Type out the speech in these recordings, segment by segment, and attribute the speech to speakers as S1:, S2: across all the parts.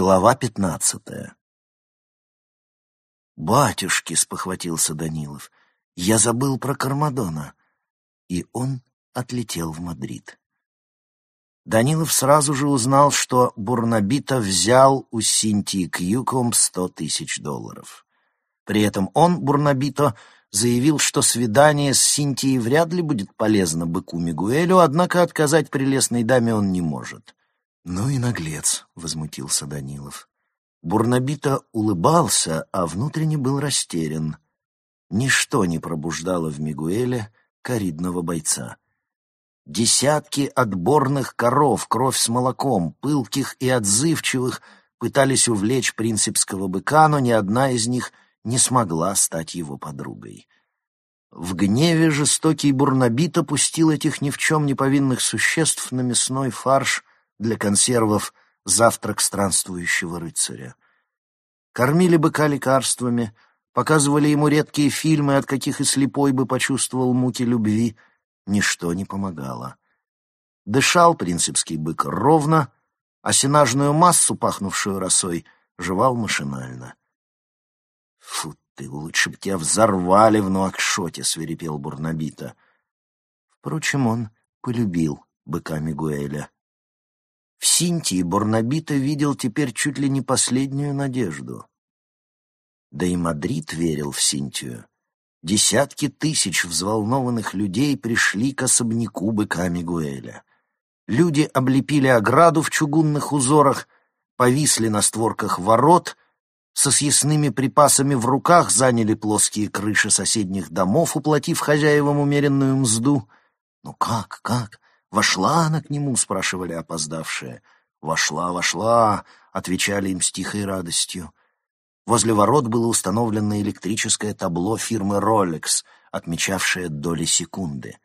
S1: Глава пятнадцатая «Батюшки!» — спохватился Данилов. «Я забыл про Кармадона!» И он отлетел в Мадрид. Данилов сразу же узнал, что Бурнабита взял у Синтии Кьюком сто тысяч долларов. При этом он, Бурнабито, заявил, что свидание с Синтией вряд ли будет полезно быку Мигуэлю, однако отказать прелестной даме он не может. «Ну и наглец», — возмутился Данилов. Бурнабита улыбался, а внутренне был растерян. Ничто не пробуждало в Мигуэле коридного бойца. Десятки отборных коров, кровь с молоком, пылких и отзывчивых, пытались увлечь принципского быка, но ни одна из них не смогла стать его подругой. В гневе жестокий Бурнабит опустил этих ни в чем не повинных существ на мясной фарш для консервов «Завтрак странствующего рыцаря». Кормили быка лекарствами, показывали ему редкие фильмы, от каких и слепой бы почувствовал муки любви. Ничто не помогало. Дышал принципский бык ровно, а сенажную массу, пахнувшую росой, жевал машинально. «Фу ты, лучше б тебя взорвали в Нуакшоте!» — свирепел Бурнабита. Впрочем, он полюбил быка Мигуэля. В Синтии Бурнабита видел теперь чуть ли не последнюю надежду. Да и Мадрид верил в Синтию. Десятки тысяч взволнованных людей пришли к особняку быка Мигуэля. Люди облепили ограду в чугунных узорах, повисли на створках ворот — со съестными припасами в руках заняли плоские крыши соседних домов, уплатив хозяевам умеренную мзду. «Ну как, как? Вошла она к нему?» — спрашивали опоздавшие. «Вошла, вошла!» — отвечали им с тихой радостью. Возле ворот было установлено электрическое табло фирмы Rolex, отмечавшее доли секунды.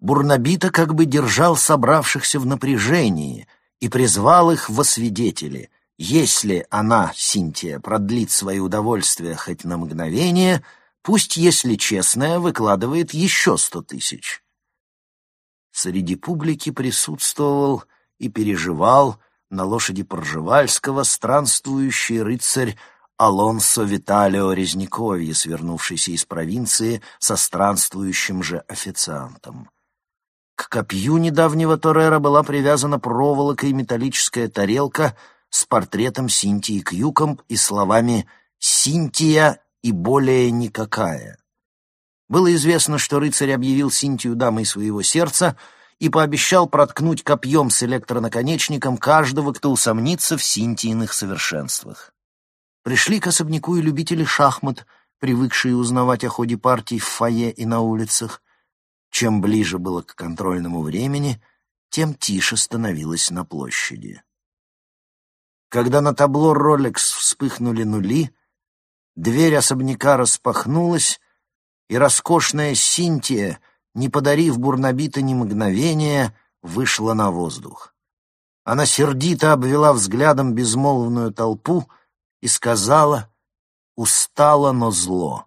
S1: Бурнабита как бы держал собравшихся в напряжении и призвал их во свидетели — если она, Синтия, продлит свое удовольствие хоть на мгновение, пусть, если честная, выкладывает еще сто тысяч. Среди публики присутствовал и переживал на лошади Поржевальского странствующий рыцарь Алонсо Виталио Резниковье, свернувшийся из провинции со странствующим же официантом. К копью недавнего Торрера была привязана проволокой металлическая тарелка — с портретом Синтии Кьюкомб и словами «Синтия и более никакая». Было известно, что рыцарь объявил Синтию дамой своего сердца и пообещал проткнуть копьем с электронаконечником каждого, кто усомнится в Синтииных совершенствах. Пришли к особняку и любители шахмат, привыкшие узнавать о ходе партий в фойе и на улицах. Чем ближе было к контрольному времени, тем тише становилось на площади. Когда на табло Rolex вспыхнули нули, дверь особняка распахнулась, и роскошная Синтия, не подарив Бурнабита ни мгновения, вышла на воздух. Она сердито обвела взглядом безмолвную толпу и сказала «Устала, но зло».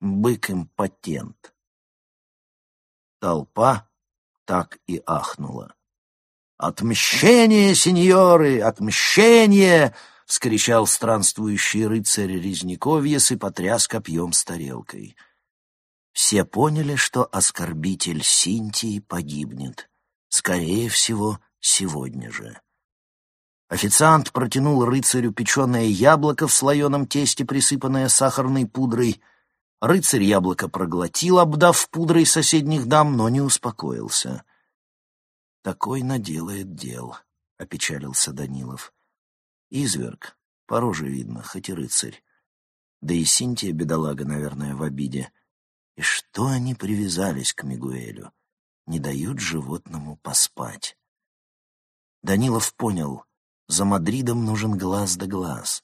S1: Бык-импотент. Толпа так и ахнула. «Отмщение, сеньоры, отмщение!» — вскричал странствующий рыцарь Резниковьес и потряс копьем с тарелкой. Все поняли, что оскорбитель Синтии погибнет. Скорее всего, сегодня же. Официант протянул рыцарю печеное яблоко в слоеном тесте, присыпанное сахарной пудрой. Рыцарь яблоко проглотил, обдав пудрой соседних дам, но не успокоился — такой наделает дел, — опечалился Данилов. Изверг, по роже видно, хоть и рыцарь. Да и Синтия, бедолага, наверное, в обиде. И что они привязались к Мигуэлю? Не дают животному поспать. Данилов понял, за Мадридом нужен глаз да глаз.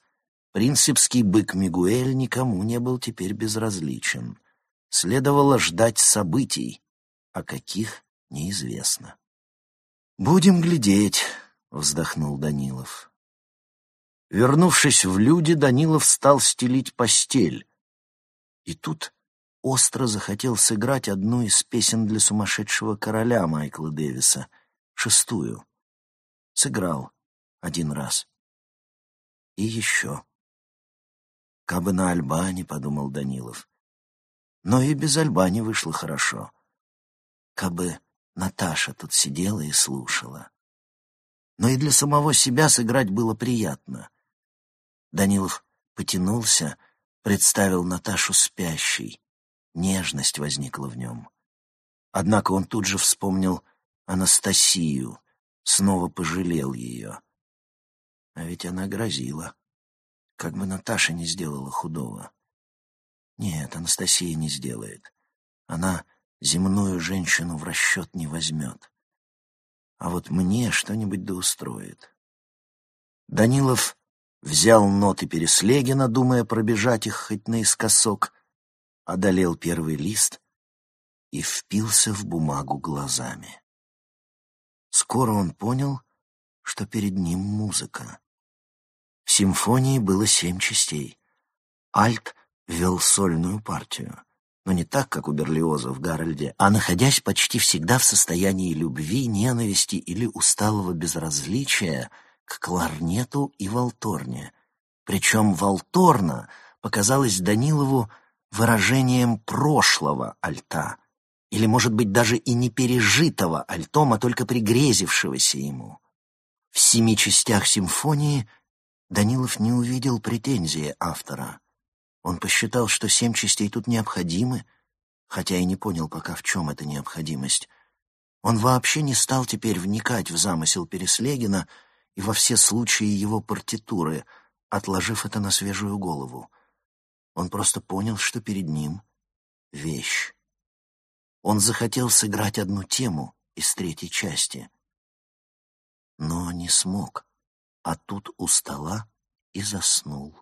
S1: Принципский бык Мигуэль никому не был теперь безразличен. Следовало ждать событий, а каких — неизвестно. «Будем глядеть», — вздохнул Данилов. Вернувшись в люди, Данилов стал стелить постель. И тут остро захотел сыграть одну из песен для сумасшедшего короля Майкла Дэвиса, шестую. Сыграл один раз. И еще. «Кабы на Альбане», — подумал Данилов. Но и без Альбани вышло хорошо. Кабы Наташа тут сидела и слушала. Но и для самого себя сыграть было приятно. Данилов потянулся, представил Наташу спящей. Нежность возникла в нем. Однако он тут же вспомнил Анастасию, снова пожалел ее. А ведь она грозила. Как бы Наташа не сделала худого. Нет, Анастасия не сделает. Она земную женщину в расчет не возьмет. А вот мне что-нибудь да устроит. Данилов взял ноты Переслегина, думая пробежать их хоть наискосок, одолел первый лист и впился в бумагу глазами. Скоро он понял, что перед ним музыка. В симфонии было семь частей. Альт вел сольную партию, но не так, как у Берлиоза в Гарольде, а находясь почти всегда в состоянии любви, ненависти или усталого безразличия к кларнету и валторне. Причем валторна показалась Данилову выражением прошлого альта, или, может быть, даже и не пережитого альтом, а только пригрезившегося ему. В семи частях симфонии Данилов не увидел претензии автора. Он посчитал, что семь частей тут необходимы, хотя и не понял пока, в чем эта необходимость. Он вообще не стал теперь вникать в замысел Переслегина и во все случаи его партитуры, отложив это на свежую голову. Он просто понял, что перед ним вещь. Он захотел сыграть одну тему из третьей части, но не смог, а тут у стола и заснул.